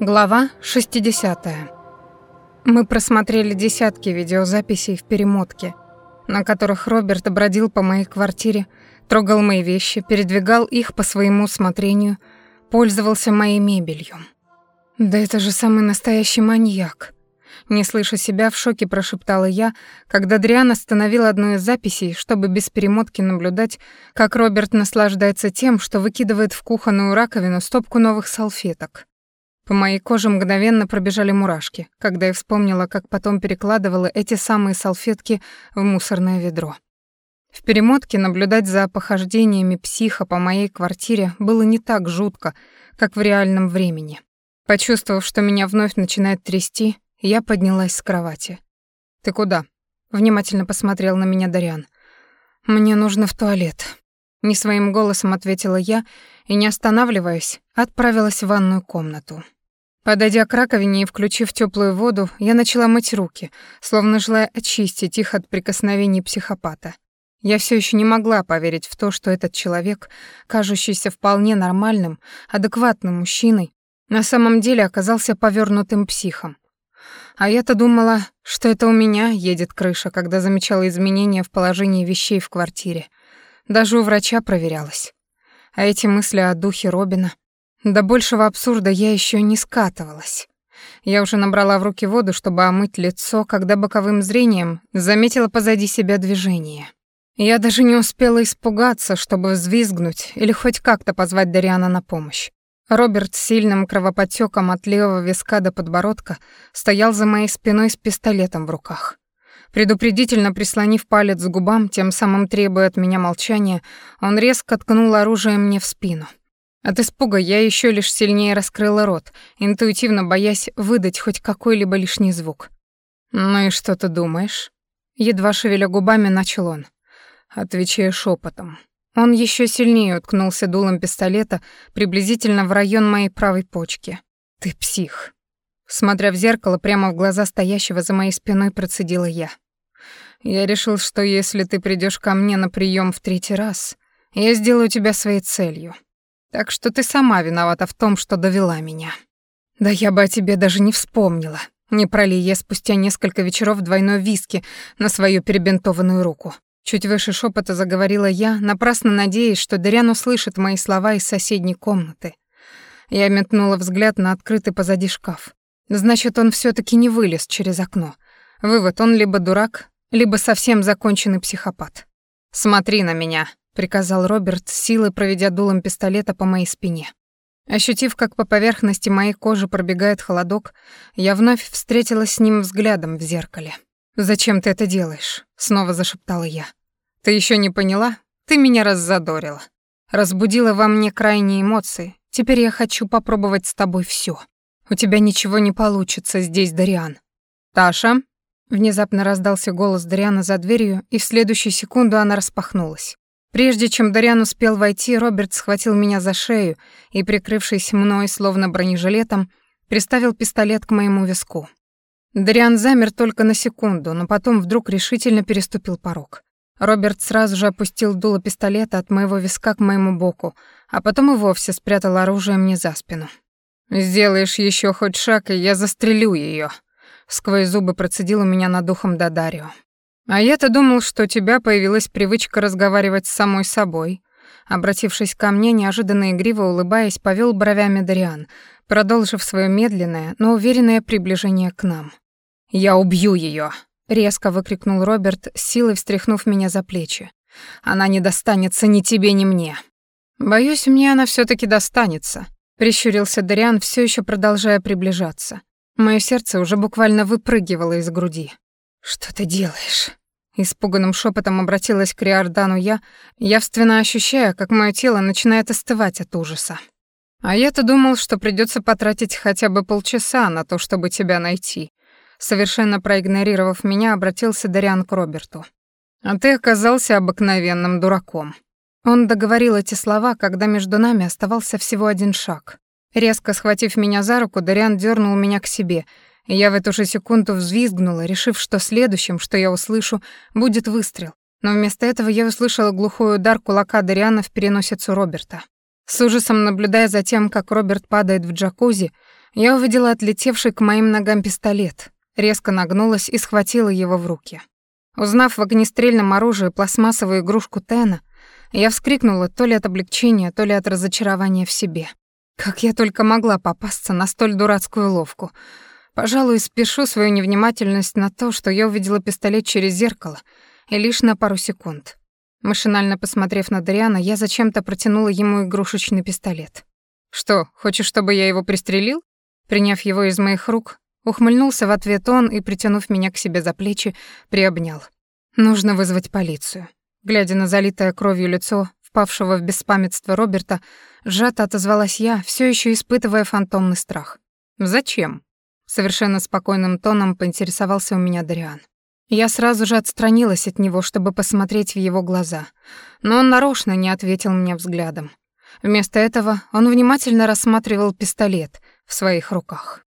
Глава 60. Мы просмотрели десятки видеозаписей в перемотке, на которых Роберт бродил по моей квартире, трогал мои вещи, передвигал их по своему усмотрению, пользовался моей мебелью. Да это же самый настоящий маньяк. Не слыша себя, в шоке прошептала я, когда Дриан остановил одну из записей, чтобы без перемотки наблюдать, как Роберт наслаждается тем, что выкидывает в кухонную раковину стопку новых салфеток. По моей коже мгновенно пробежали мурашки, когда я вспомнила, как потом перекладывала эти самые салфетки в мусорное ведро. В перемотке наблюдать за похождениями психа по моей квартире было не так жутко, как в реальном времени. Почувствовав, что меня вновь начинает трясти, я поднялась с кровати. «Ты куда?» — внимательно посмотрел на меня Дариан. «Мне нужно в туалет». Не своим голосом ответила я и, не останавливаясь, отправилась в ванную комнату. Подойдя к раковине и включив теплую воду, я начала мыть руки, словно желая очистить их от прикосновений психопата. Я все еще не могла поверить в то, что этот человек, кажущийся вполне нормальным, адекватным мужчиной, на самом деле оказался повернутым психом. А я-то думала, что это у меня едет крыша, когда замечала изменения в положении вещей в квартире. Даже у врача проверялась. А эти мысли о духе Робина... До большего абсурда я еще не скатывалась. Я уже набрала в руки воду, чтобы омыть лицо, когда боковым зрением заметила позади себя движение. Я даже не успела испугаться, чтобы взвизгнуть или хоть как-то позвать Дариана на помощь. Роберт с сильным кровоподтёком от левого виска до подбородка стоял за моей спиной с пистолетом в руках. Предупредительно прислонив палец к губам, тем самым требуя от меня молчания, он резко ткнул оружие мне в спину. От испуга я еще лишь сильнее раскрыла рот, интуитивно боясь выдать хоть какой-либо лишний звук. «Ну и что ты думаешь?» Едва шевеля губами, начал он, отвечая шепотом. Он еще сильнее уткнулся дулом пистолета приблизительно в район моей правой почки. «Ты псих». Смотря в зеркало прямо в глаза стоящего за моей спиной, процедила я. «Я решил, что если ты придешь ко мне на прием в третий раз, я сделаю тебя своей целью. Так что ты сама виновата в том, что довела меня». «Да я бы о тебе даже не вспомнила», не пролей я спустя несколько вечеров двойной виски на свою перебинтованную руку. Чуть выше шепота заговорила я, напрасно надеясь, что Дарян услышит мои слова из соседней комнаты. Я метнула взгляд на открытый позади шкаф. Значит, он все таки не вылез через окно. Вывод, он либо дурак, либо совсем законченный психопат. «Смотри на меня», — приказал Роберт, силой проведя дулом пистолета по моей спине. Ощутив, как по поверхности моей кожи пробегает холодок, я вновь встретилась с ним взглядом в зеркале. «Зачем ты это делаешь?» — снова зашептала я. Ты еще не поняла? Ты меня раззадорила. Разбудила во мне крайние эмоции. Теперь я хочу попробовать с тобой все. У тебя ничего не получится здесь, Дариан. Таша? Внезапно раздался голос Дариана за дверью, и в следующую секунду она распахнулась. Прежде чем Дариан успел войти, Роберт схватил меня за шею и, прикрывшись мной словно бронежилетом, приставил пистолет к моему виску. Дариан замер только на секунду, но потом вдруг решительно переступил порог. Роберт сразу же опустил дуло пистолета от моего виска к моему боку, а потом и вовсе спрятал оружие мне за спину. «Сделаешь еще хоть шаг, и я застрелю ее. сквозь зубы процедил у меня над ухом Дадарио. «А я-то думал, что у тебя появилась привычка разговаривать с самой собой». Обратившись ко мне, неожиданно игриво улыбаясь, повел бровями Дариан, продолжив свое медленное, но уверенное приближение к нам. «Я убью ее, резко выкрикнул Роберт, силой встряхнув меня за плечи. Она не достанется ни тебе, ни мне. Боюсь, мне она все таки достанется, прищурился Дариан, все еще продолжая приближаться. Мое сердце уже буквально выпрыгивало из груди. Что ты делаешь? Испуганным шепотом обратилась к Риордану я, явственно ощущая, как мое тело начинает остывать от ужаса. А я-то думал, что придется потратить хотя бы полчаса на то, чтобы тебя найти. Совершенно проигнорировав меня, обратился Дариан к Роберту. «А ты оказался обыкновенным дураком». Он договорил эти слова, когда между нами оставался всего один шаг. Резко схватив меня за руку, Дариан дернул меня к себе, я в эту же секунду взвизгнула, решив, что следующим, что я услышу, будет выстрел. Но вместо этого я услышала глухой удар кулака Дариана в переносицу Роберта. С ужасом наблюдая за тем, как Роберт падает в джакузи, Я увидела отлетевший к моим ногам пистолет, резко нагнулась и схватила его в руки. Узнав в огнестрельном оружии пластмассовую игрушку Тена, я вскрикнула то ли от облегчения, то ли от разочарования в себе. Как я только могла попасться на столь дурацкую ловку. Пожалуй, спешу свою невнимательность на то, что я увидела пистолет через зеркало, и лишь на пару секунд. Машинально посмотрев на Дариана, я зачем-то протянула ему игрушечный пистолет. «Что, хочешь, чтобы я его пристрелил?» Приняв его из моих рук, ухмыльнулся в ответ он и, притянув меня к себе за плечи, приобнял. «Нужно вызвать полицию». Глядя на залитое кровью лицо впавшего в беспамятство Роберта, сжато отозвалась я, все еще испытывая фантомный страх. «Зачем?» Совершенно спокойным тоном поинтересовался у меня Дариан. Я сразу же отстранилась от него, чтобы посмотреть в его глаза, но он нарочно не ответил мне взглядом. Вместо этого он внимательно рассматривал пистолет в своих руках.